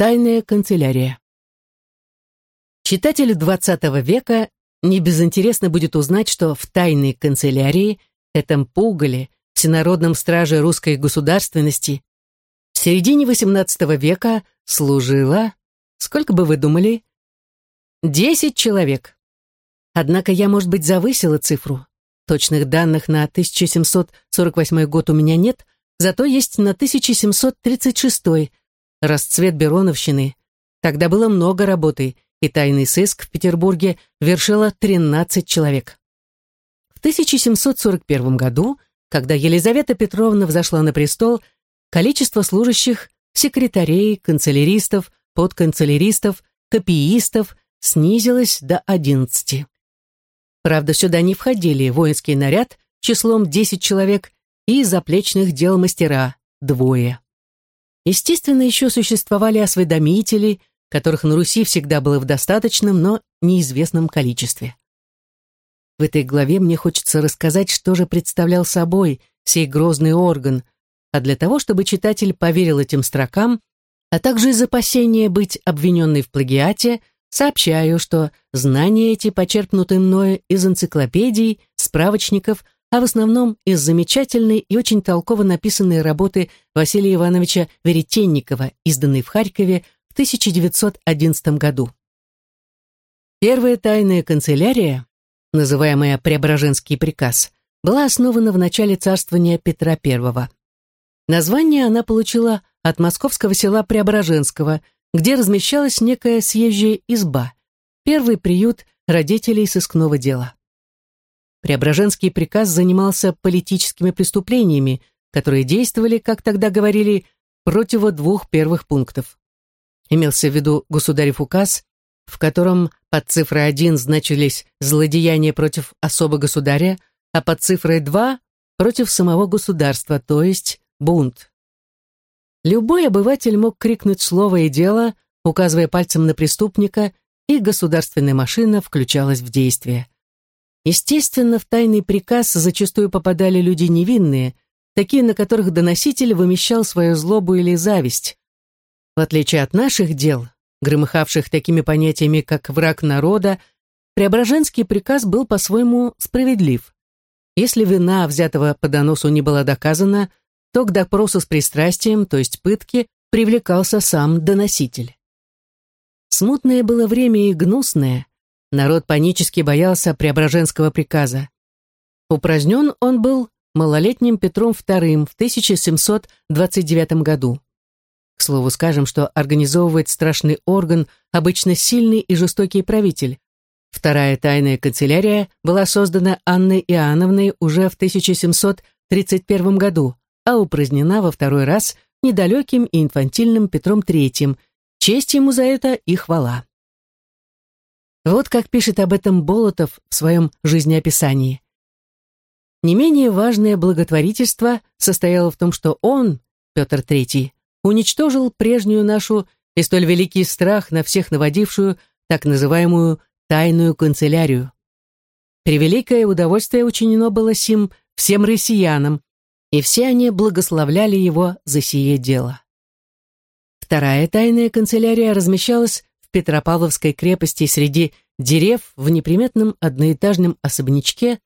Тайная канцелярия. Читателю XX века не безинтересно будет узнать, что в тайной канцелярии, этом пугале, всенародном страже русской государственности, в середине XVIII века служило, сколько бы вы думали, десять человек. Однако я, может быть, завысила цифру. Точных данных на 1748 год у меня нет, зато есть на 1736 расцвет Бероновщины. Тогда было много работы, и тайный сыск в Петербурге вершило 13 человек. В 1741 году, когда Елизавета Петровна взошла на престол, количество служащих, секретарей, канцеляристов, подканцеляристов, копиистов снизилось до 11. Правда, сюда не входили воинский наряд числом 10 человек и заплечных дел мастера – двое. Естественно, еще существовали осведомители, которых на Руси всегда было в достаточном, но неизвестном количестве. В этой главе мне хочется рассказать, что же представлял собой сей грозный орган, а для того, чтобы читатель поверил этим строкам, а также из опасения быть обвиненной в плагиате, сообщаю, что знания эти почерпнуты мною из энциклопедий, справочников, а в основном из замечательной и очень толково написанной работы Василия Ивановича Веретенникова, изданной в Харькове в 1911 году. Первая тайная канцелярия, называемая Преображенский приказ, была основана в начале царствования Петра I. Название она получила от московского села Преображенского, где размещалась некая съезжая изба, первый приют родителей сыскного дела. Преображенский приказ занимался политическими преступлениями, которые действовали, как тогда говорили, против двух первых пунктов. Имелся в виду государев указ, в котором под цифрой 1 значились злодеяния против особо государя, а под цифрой 2 против самого государства, то есть бунт. Любой обыватель мог крикнуть слово и дело, указывая пальцем на преступника, и государственная машина включалась в действие. Естественно, в тайный приказ зачастую попадали люди невинные, такие, на которых доноситель вымещал свою злобу или зависть. В отличие от наших дел, громыхавших такими понятиями, как «враг народа», Преображенский приказ был по-своему справедлив. Если вина взятого по доносу не была доказана, то к допросу с пристрастием, то есть пытке, привлекался сам доноситель. Смутное было время и гнусное, Народ панически боялся Преображенского приказа. Упразднен он был малолетним Петром II в 1729 году. К слову скажем, что организовывает страшный орган обычно сильный и жестокий правитель. Вторая тайная канцелярия была создана Анной Иоанновной уже в 1731 году, а упразднена во второй раз недалеким и инфантильным Петром III. Честь ему за это и хвала. Вот как пишет об этом Болотов в своем жизнеописании. Не менее важное благотворительство состояло в том, что он, Петр III, уничтожил прежнюю нашу и столь великий страх на всех наводившую так называемую тайную канцелярию. Превеликое удовольствие учинено было сим всем россиянам, и все они благословляли его за сие дело. Вторая тайная канцелярия размещалась Петропавловской крепости среди дерев в неприметном одноэтажном особнячке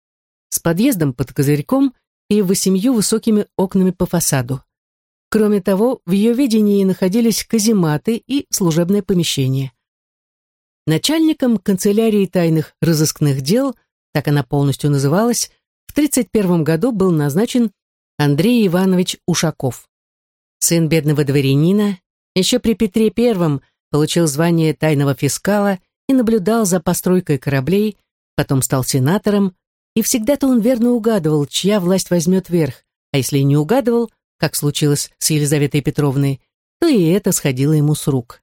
с подъездом под козырьком и восемью высокими окнами по фасаду. Кроме того, в ее видении находились казематы и служебное помещение. Начальником канцелярии тайных разыскных дел, так она полностью называлась, в 1931 году был назначен Андрей Иванович Ушаков. Сын бедного дворянина, еще при Петре I получил звание тайного фискала и наблюдал за постройкой кораблей, потом стал сенатором, и всегда-то он верно угадывал, чья власть возьмет верх, а если не угадывал, как случилось с Елизаветой Петровной, то и это сходило ему с рук.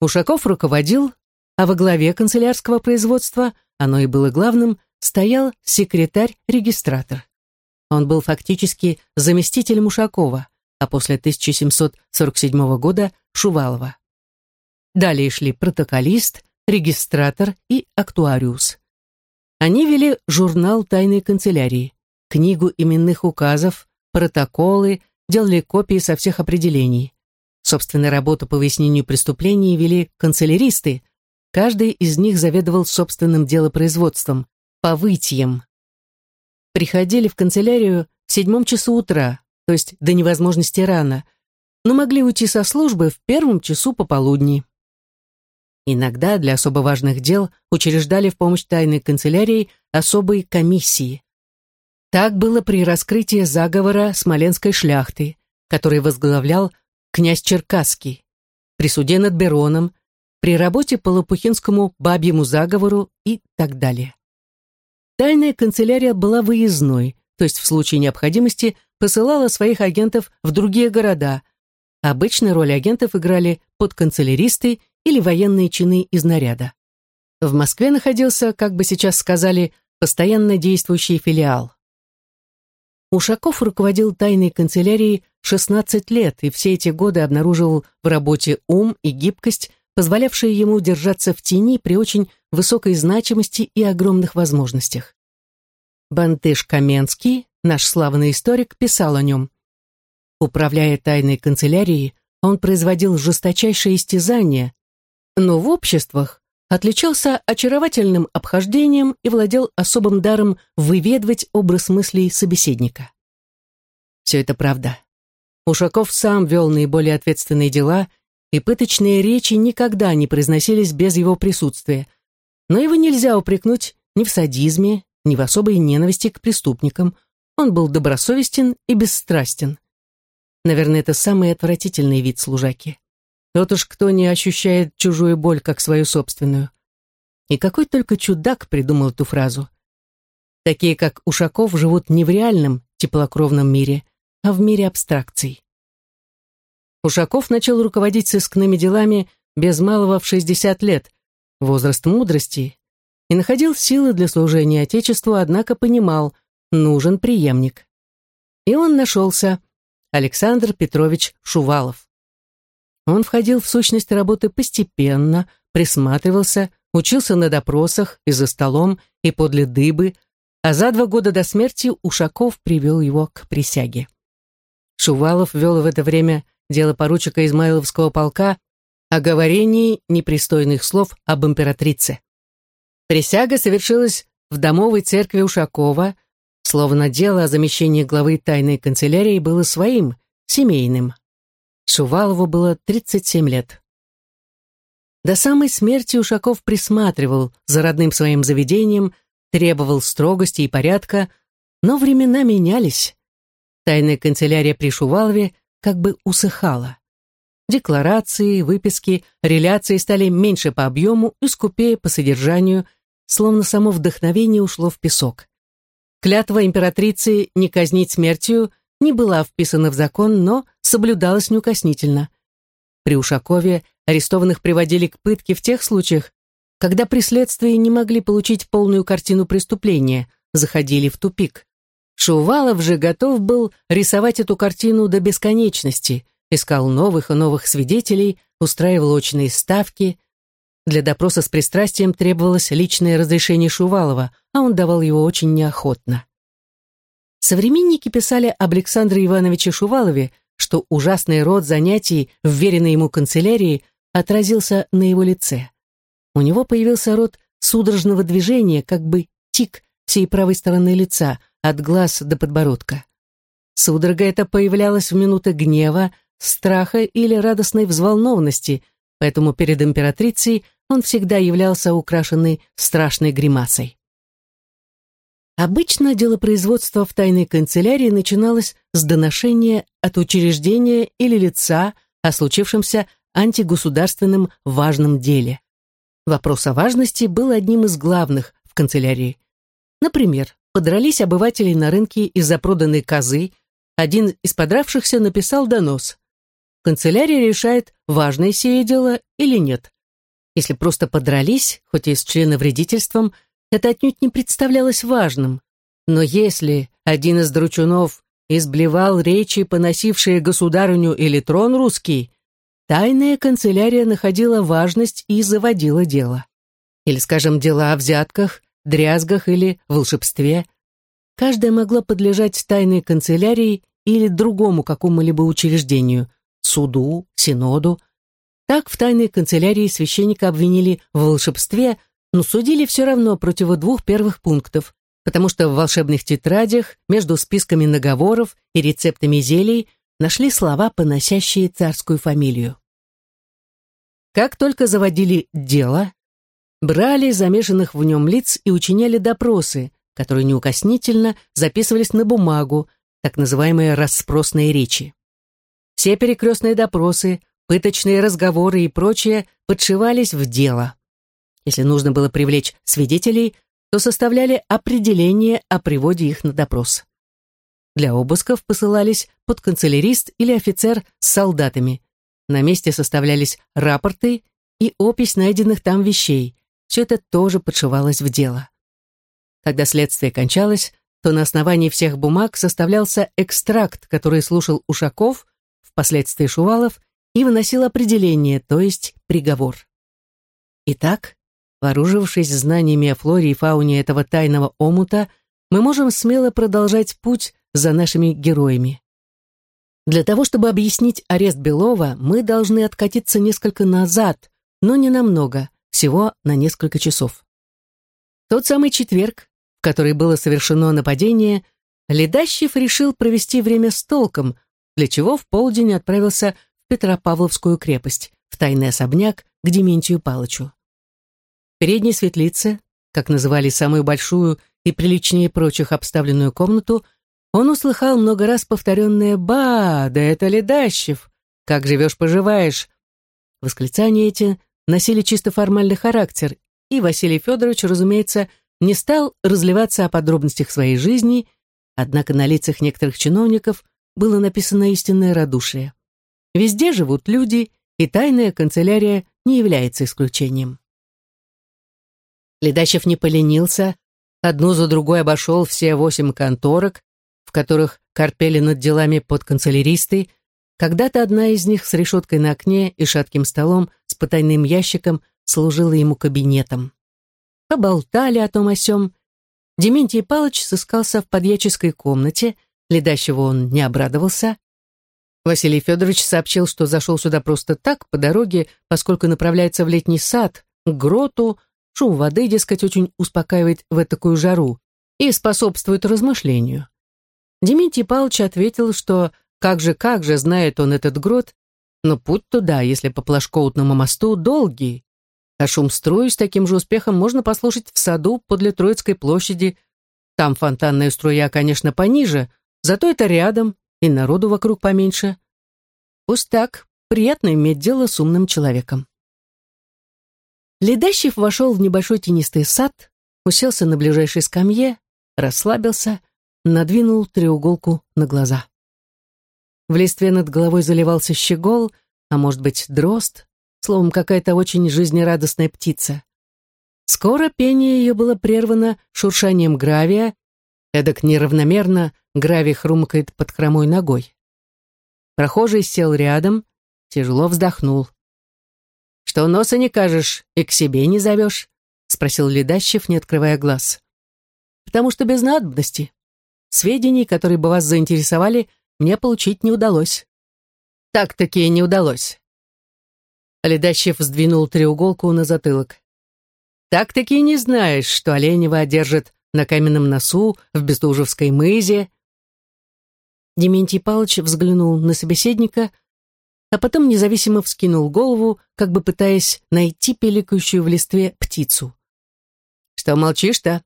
Ушаков руководил, а во главе канцелярского производства, оно и было главным, стоял секретарь-регистратор. Он был фактически заместителем Ушакова, а после 1747 года Шувалова. Далее шли протоколист, регистратор и актуариус. Они вели журнал тайной канцелярии, книгу именных указов, протоколы, делали копии со всех определений. Собственно, работу по выяснению преступлений вели канцеляристы. Каждый из них заведовал собственным делопроизводством, повытьем. Приходили в канцелярию в седьмом часу утра, то есть до невозможности рано, но могли уйти со службы в первом часу пополудни. Иногда для особо важных дел учреждали в помощь тайной канцелярии особые комиссии. Так было при раскрытии заговора Смоленской шляхты, который возглавлял князь Черкасский, при суде над Бероном, при работе по Лопухинскому бабьему заговору и так далее. Тайная канцелярия была выездной, то есть в случае необходимости посылала своих агентов в другие города. Обычно роль агентов играли подканцеляристы или военные чины из наряда. В Москве находился, как бы сейчас сказали, постоянно действующий филиал. Ушаков руководил тайной канцелярией 16 лет и все эти годы обнаруживал в работе ум и гибкость, позволявшие ему держаться в тени при очень высокой значимости и огромных возможностях. Бантыш Каменский, наш славный историк, писал о нем. Управляя тайной канцелярией, он производил жесточайшие истязания, но в обществах отличался очаровательным обхождением и владел особым даром выведывать образ мыслей собеседника. Все это правда. Ушаков сам вел наиболее ответственные дела, и пыточные речи никогда не произносились без его присутствия. Но его нельзя упрекнуть ни в садизме, ни в особой ненависти к преступникам. Он был добросовестен и бесстрастен. Наверное, это самый отвратительный вид служаки. Тот уж кто не ощущает чужую боль как свою собственную. И какой только чудак придумал эту фразу. Такие, как Ушаков, живут не в реальном, теплокровном мире, а в мире абстракций. Ушаков начал руководить сыскными делами без малого в 60 лет, возраст мудрости, и находил силы для служения Отечеству, однако понимал, нужен преемник. И он нашелся, Александр Петрович Шувалов. Он входил в сущность работы постепенно, присматривался, учился на допросах и за столом, и подле дыбы, а за два года до смерти Ушаков привел его к присяге. Шувалов вел в это время дело поручика Измайловского полка о говорении непристойных слов об императрице. Присяга совершилась в домовой церкви Ушакова, словно дело о замещении главы тайной канцелярии было своим, семейным. Шувалову было 37 лет. До самой смерти Ушаков присматривал за родным своим заведением, требовал строгости и порядка, но времена менялись. Тайная канцелярия при Шувалове как бы усыхала. Декларации, выписки, реляции стали меньше по объему и скупее по содержанию, словно само вдохновение ушло в песок. Клятва императрицы не казнить смертью не была вписана в закон, но соблюдалась неукоснительно. При Ушакове арестованных приводили к пытке в тех случаях, когда при следствии не могли получить полную картину преступления, заходили в тупик. Шувалов же готов был рисовать эту картину до бесконечности, искал новых и новых свидетелей, устраивал очные ставки. Для допроса с пристрастием требовалось личное разрешение Шувалова, а он давал его очень неохотно. Современники писали об Александре Ивановиче Шувалове, что ужасный род занятий, вверенный ему канцелярии, отразился на его лице. У него появился род судорожного движения, как бы тик всей правой стороны лица, от глаз до подбородка. Судорога эта появлялась в минуты гнева, страха или радостной взволнованности, поэтому перед императрицей он всегда являлся украшенный страшной гримасой. Обычно дело производства в тайной канцелярии начиналось с доношения от учреждения или лица о случившемся антигосударственном важном деле. Вопрос о важности был одним из главных в канцелярии. Например, подрались обыватели на рынке из-за проданной козы, один из подравшихся написал донос. Канцелярия решает, важное сие дело или нет. Если просто подрались, хоть и с членовредительством, это отнюдь не представлялось важным. Но если один из дручунов изблевал речи, поносившие государыню или трон русский, тайная канцелярия находила важность и заводила дело. Или, скажем, дела о взятках, дрязгах или волшебстве. Каждая могла подлежать тайной канцелярии или другому какому-либо учреждению, суду, синоду. Так в тайной канцелярии священника обвинили в волшебстве, но судили все равно против двух первых пунктов, потому что в волшебных тетрадях между списками наговоров и рецептами зелий нашли слова, поносящие царскую фамилию. Как только заводили дело, брали замешанных в нем лиц и учиняли допросы, которые неукоснительно записывались на бумагу, так называемые расспросные речи. Все перекрестные допросы, пыточные разговоры и прочее подшивались в дело. Если нужно было привлечь свидетелей, то составляли определение о приводе их на допрос. Для обысков посылались подканцелярист или офицер с солдатами. На месте составлялись рапорты и опись найденных там вещей. Все это тоже подшивалось в дело. Когда следствие кончалось, то на основании всех бумаг составлялся экстракт, который слушал Ушаков, впоследствии Шувалов, и выносил определение, то есть приговор. Итак, Вооружившись знаниями о флоре и фауне этого тайного омута, мы можем смело продолжать путь за нашими героями. Для того, чтобы объяснить арест Белова, мы должны откатиться несколько назад, но не намного, всего на несколько часов. Тот самый четверг, в который было совершено нападение, Ледащев решил провести время с толком, для чего в полдень отправился в Петропавловскую крепость, в тайный особняк к Дементию Палычу передней светлице, как называли самую большую и приличнее прочих обставленную комнату, он услыхал много раз повторенное «Ба, да это Ледащев! Как живешь-поживаешь!» Восклицания эти носили чисто формальный характер, и Василий Федорович, разумеется, не стал разливаться о подробностях своей жизни, однако на лицах некоторых чиновников было написано истинное радушие. Везде живут люди, и тайная канцелярия не является исключением. Ледачев не поленился, одну за другой обошел все восемь конторок, в которых корпели над делами подканцеляристы. Когда-то одна из них с решеткой на окне и шатким столом с потайным ящиком служила ему кабинетом. Поболтали о том о сём. Дементий Палыч сыскался в подьяческой комнате, ледащего он не обрадовался. Василий Федорович сообщил, что зашел сюда просто так, по дороге, поскольку направляется в летний сад, к гроту, Шум воды, дескать, очень успокаивает в такую жару и способствует размышлению. Дементий Павлович ответил, что как же, как же, знает он этот грот, но путь туда, если по Плашкоутному мосту, долгий. А шум струи с таким же успехом можно послушать в саду подле Троицкой площади. Там фонтанная струя, конечно, пониже, зато это рядом, и народу вокруг поменьше. Пусть так, приятно иметь дело с умным человеком. Ледащев вошел в небольшой тенистый сад, уселся на ближайшей скамье, расслабился, надвинул треуголку на глаза. В листве над головой заливался щегол, а может быть дрозд, словом, какая-то очень жизнерадостная птица. Скоро пение ее было прервано шуршанием гравия, эдак неравномерно гравий хрумкает под хромой ногой. Прохожий сел рядом, тяжело вздохнул. «Что носа не кажешь и к себе не зовешь?» — спросил Ледащев, не открывая глаз. «Потому что без надобности. Сведений, которые бы вас заинтересовали, мне получить не удалось». «Так-таки не удалось». Ледащев сдвинул треуголку на затылок. «Так-таки не знаешь, что Оленева держит на каменном носу в Бестужевской мызе». Дементий Павлович взглянул на собеседника, а потом независимо вскинул голову, как бы пытаясь найти пеликающую в листве птицу. «Что молчишь-то?»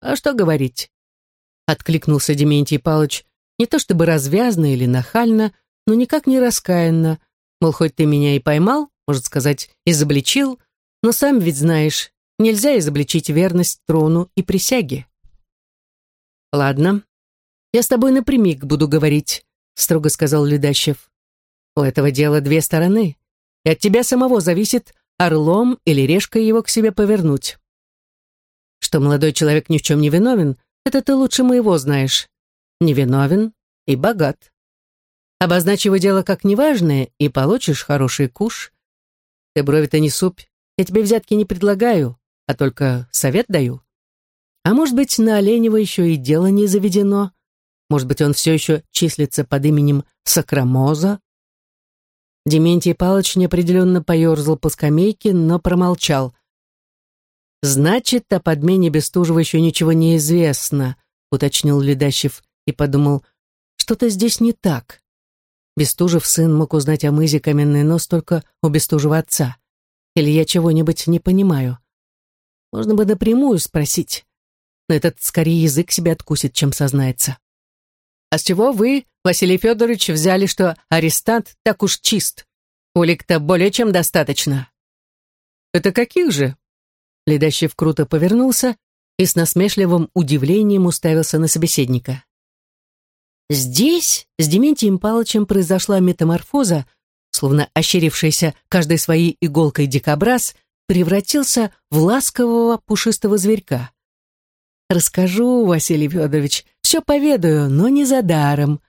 «А что говорить?» Откликнулся Дементий Палыч, не то чтобы развязно или нахально, но никак не раскаянно, мол, хоть ты меня и поймал, может сказать, изобличил, но сам ведь знаешь, нельзя изобличить верность трону и присяге. «Ладно, я с тобой напрямик буду говорить», — строго сказал Ледащев. У этого дела две стороны, и от тебя самого зависит, орлом или решкой его к себе повернуть. Что молодой человек ни в чем не виновен, это ты лучше моего знаешь. Невиновен и богат. Обозначь его дело как неважное, и получишь хороший куш. Ты брови-то не супь, я тебе взятки не предлагаю, а только совет даю. А может быть, на Оленева еще и дело не заведено. Может быть, он все еще числится под именем Сакрамоза, Дементий Палыч неопределенно поерзал по скамейке, но промолчал. «Значит, о подмене Бестужева еще ничего не известно», — уточнил Ледащев и подумал, что-то здесь не так. Бестужев сын мог узнать о мызе каменный нос только у Бестужева отца. Или я чего-нибудь не понимаю. Можно бы напрямую спросить, но этот скорее язык себе откусит, чем сознается. «А с чего вы, Василий Федорович, взяли, что арестант так уж чист? Улик-то более чем достаточно». «Это каких же?» Ледащев круто повернулся и с насмешливым удивлением уставился на собеседника. Здесь с Дементием Палычем произошла метаморфоза, словно ощерившийся каждой своей иголкой дикобраз превратился в ласкового пушистого зверька. «Расскажу, Василий Федорович, все поведаю, но не за даром».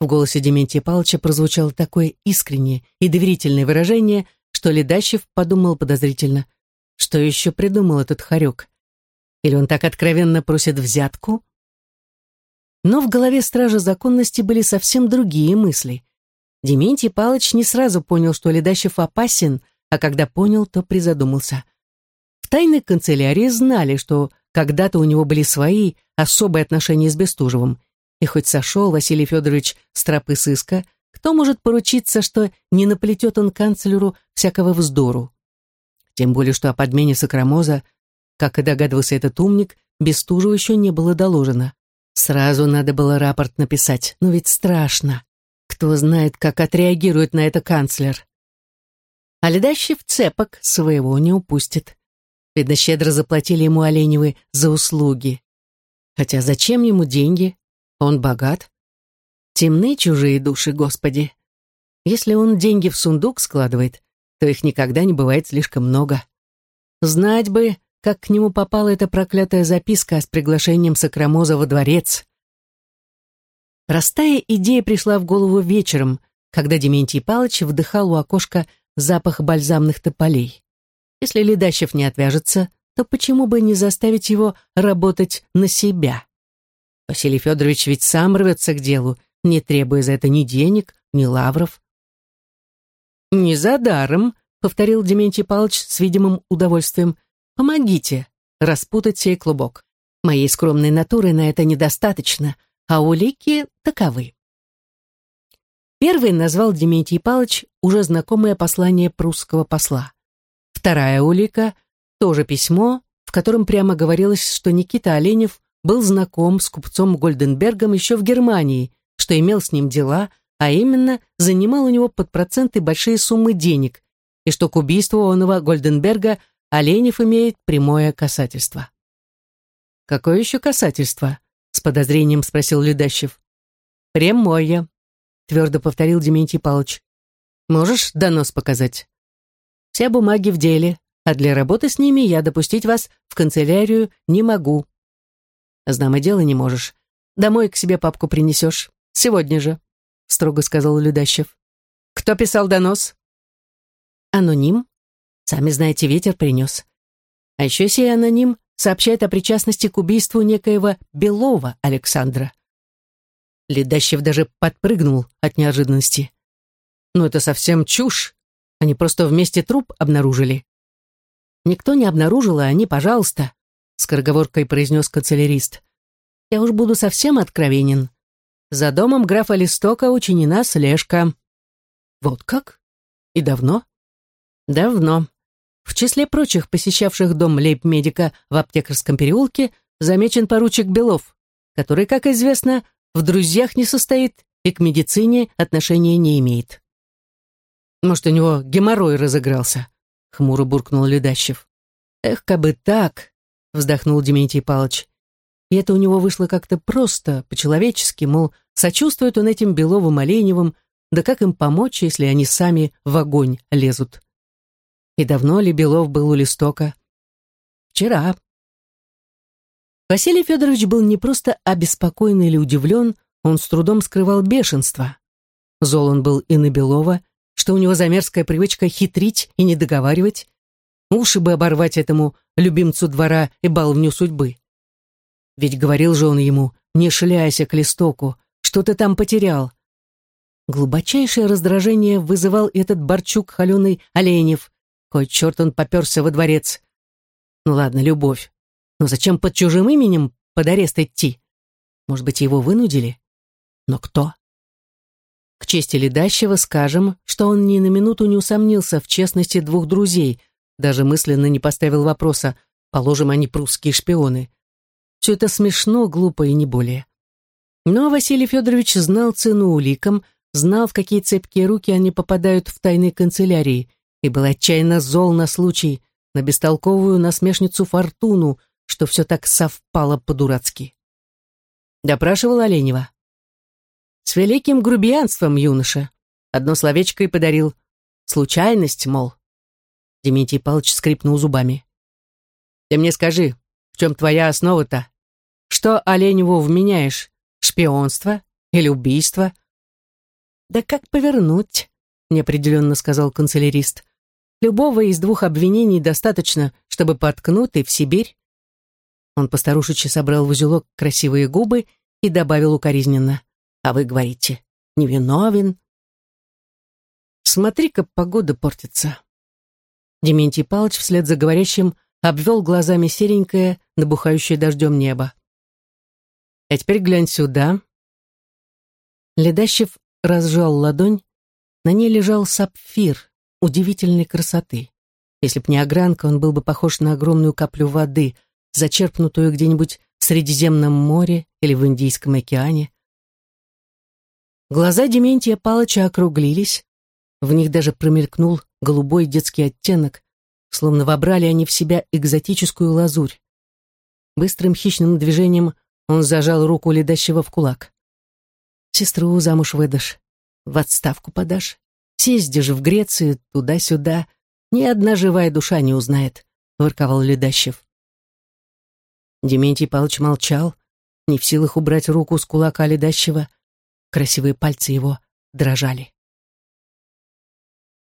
В голосе Дементия Павловича прозвучало такое искреннее и доверительное выражение, что Ледащев подумал подозрительно – что еще придумал этот хорек? Или он так откровенно просит взятку? Но в голове стража законности были совсем другие мысли. Дементий Палыч не сразу понял, что Ледащев опасен, а когда понял, то призадумался. В тайной канцелярии знали, что когда-то у него были свои особые отношения с Бестужевым, и хоть сошел Василий Федорович с тропы сыска, кто может поручиться, что не наплетет он канцлеру всякого вздору? Тем более, что о подмене Сокромоза, как и догадывался этот умник, Бестужеву еще не было доложено. Сразу надо было рапорт написать, но ведь страшно. Кто знает, как отреагирует на это канцлер. А Ледащев цепок своего не упустит. Видно, щедро заплатили ему Оленевы за услуги. Хотя зачем ему деньги? Он богат. Темны чужие души, Господи. Если он деньги в сундук складывает, то их никогда не бывает слишком много. Знать бы, как к нему попала эта проклятая записка с приглашением Сокромоза во дворец. Простая идея пришла в голову вечером, когда Дементий Палыч вдыхал у окошка запах бальзамных тополей. Если Ледащев не отвяжется, то почему бы не заставить его работать на себя? Василий Федорович ведь сам рвется к делу, не требуя за это ни денег, ни лавров. «Не за даром», — повторил Дементий Павлович с видимым удовольствием. «Помогите распутать сей клубок. Моей скромной натуры на это недостаточно, а улики таковы». Первый назвал Дементий Павлович уже знакомое послание прусского посла. Вторая улика — тоже письмо, в котором прямо говорилось, что Никита Оленев был знаком с купцом Гольденбергом еще в Германии, что имел с ним дела, а именно занимал у него под проценты большие суммы денег, и что к убийству оного Гольденберга Оленев имеет прямое касательство. «Какое еще касательство?» — с подозрением спросил Людащев. «Прямое», — твердо повторил Дементий Павлович. «Можешь донос показать?» «Все бумаги в деле, а для работы с ними я допустить вас в канцелярию не могу». «Знамо дело не можешь. Домой к себе папку принесешь. Сегодня же» строго сказал Людащев. «Кто писал донос?» «Аноним. Сами знаете, ветер принес. А еще сей аноним сообщает о причастности к убийству некоего Белова Александра». Ледащев даже подпрыгнул от неожиданности. «Ну это совсем чушь. Они просто вместе труп обнаружили». «Никто не обнаружил, а они, пожалуйста», — скороговоркой произнес канцелярист. «Я уж буду совсем откровенен. За домом графа Листока учинена слежка. Вот как? И давно? Давно. В числе прочих посещавших дом лейб-медика в аптекарском переулке замечен поручик Белов, который, как известно, в друзьях не состоит и к медицине отношения не имеет. Может, у него геморрой разыгрался, хмуро буркнул Ледащев. Эх, кабы так, вздохнул Дементий Палыч. И это у него вышло как-то просто, по-человечески, мол, сочувствует он этим Беловым Оленевым, да как им помочь, если они сами в огонь лезут? И давно ли Белов был у Листока? Вчера. Василий Федорович был не просто обеспокоен или удивлен, он с трудом скрывал бешенство. Зол он был и на Белова, что у него замерзкая привычка хитрить и не договаривать. Уши бы оборвать этому любимцу двора и баловню судьбы. Ведь говорил же он ему, не шляйся к листоку, что ты там потерял. Глубочайшее раздражение вызывал этот Борчук холеный Оленев. Кой черт он поперся во дворец. Ну ладно, любовь. Но зачем под чужим именем под арест идти? Может быть, его вынудили? Но кто? К чести Ледащева скажем, что он ни на минуту не усомнился в честности двух друзей, даже мысленно не поставил вопроса, положим, они прусские шпионы. Все это смешно, глупо и не более. Но Василий Федорович знал цену уликам, знал, в какие цепкие руки они попадают в тайной канцелярии, и был отчаянно зол на случай, на бестолковую насмешницу Фортуну, что все так совпало по-дурацки. Допрашивал Оленева. С великим грубиянством, юноша. Одно словечко и подарил. Случайность, мол. Дементий Павлович скрипнул зубами. Ты мне скажи, в чем твоя основа-то? Что Оленеву вменяешь? Шпионство или убийство? Да как повернуть? Неопределенно сказал канцелярист. Любого из двух обвинений достаточно, чтобы поткнуть и в Сибирь. Он постарушечи собрал в узелок красивые губы и добавил укоризненно. А вы говорите, невиновен. Смотри-ка, погода портится. Дементий Павлович вслед за говорящим обвел глазами серенькое, набухающее дождем небо. А теперь глянь сюда. Ледащев разжал ладонь, на ней лежал сапфир удивительной красоты. Если б не огранка, он был бы похож на огромную каплю воды, зачерпнутую где-нибудь в Средиземном море или в Индийском океане. Глаза Дементия Палыча округлились, в них даже промелькнул голубой детский оттенок, словно вобрали они в себя экзотическую лазурь. Быстрым хищным движением он зажал руку ледащего в кулак. «Сестру замуж выдашь, в отставку подашь, съездишь в Грецию, туда-сюда, ни одна живая душа не узнает», — ворковал Ледащев. Дементий Павлович молчал, не в силах убрать руку с кулака Ледащева. Красивые пальцы его дрожали.